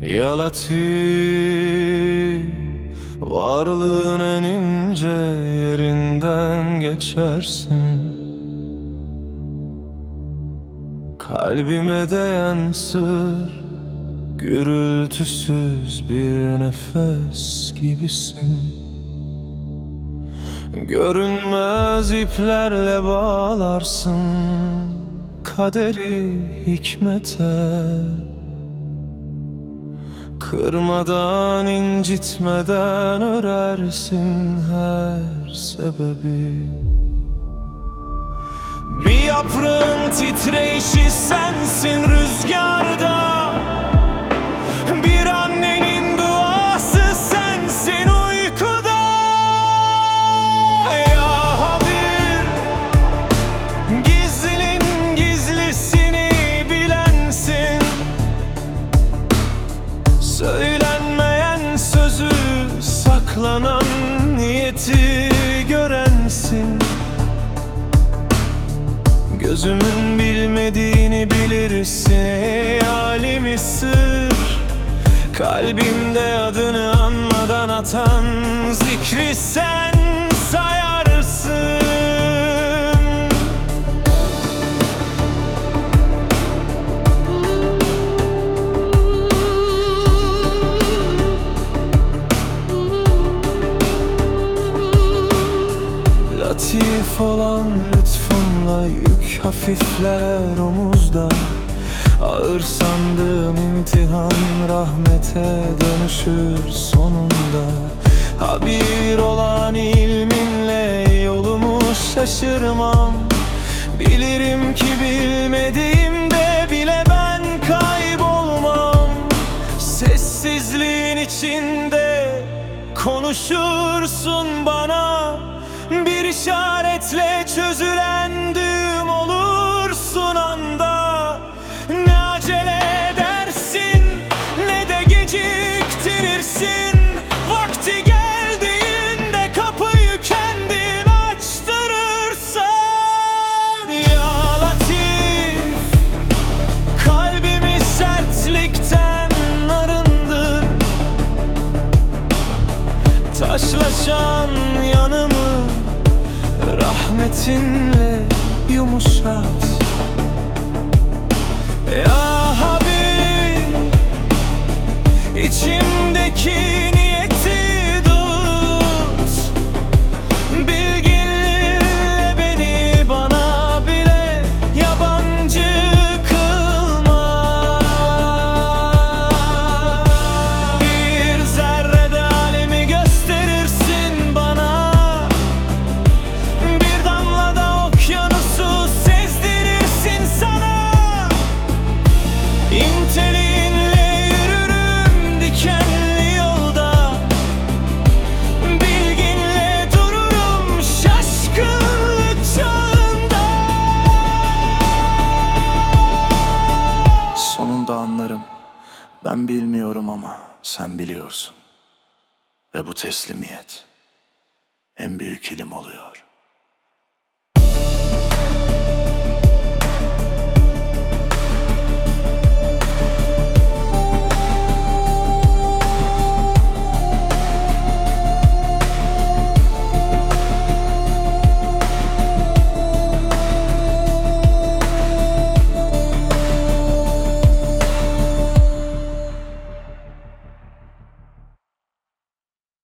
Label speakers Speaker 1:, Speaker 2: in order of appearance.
Speaker 1: Ya Latif Varlığın en ince yerinden geçersin. Kalbime değen sır Gürültüsüz bir nefes gibisin. Görünmez iplerle bağlarsın Kaderi hikmete Kırmadan incitmeden örersin her sebebi. Bir yaprağın titreyişi sensin rüzgarda niyeti görensin. Gözümün bilmediğini bilirsin alimi sır. Kalbimde adını anmadan atan zikri sen Latif olan lütfunla yük hafifler omuzda. Ağır sandığım imtihan rahmete dönüşür sonunda. Habir olan ilminle yolumu şaşırmam. Bilirim ki bilmediğimde bile ben kaybolmam. Sessizliğin içinde konuşursun bana Bir işaretle çözülen düğüm olursun anda. Ne acele edersin ne de geciktirirsin. Vakti geldiğinde kapıyı kendin açtırırsan. Ya Kalbimi sertlikten arındır Taşlaşan yanımı Rahmetinle yumuşat. Ya Habib içimdeki
Speaker 2: Ben bilmiyorum ama sen biliyorsun. Ve bu teslimiyet en büyük ilim oluyor.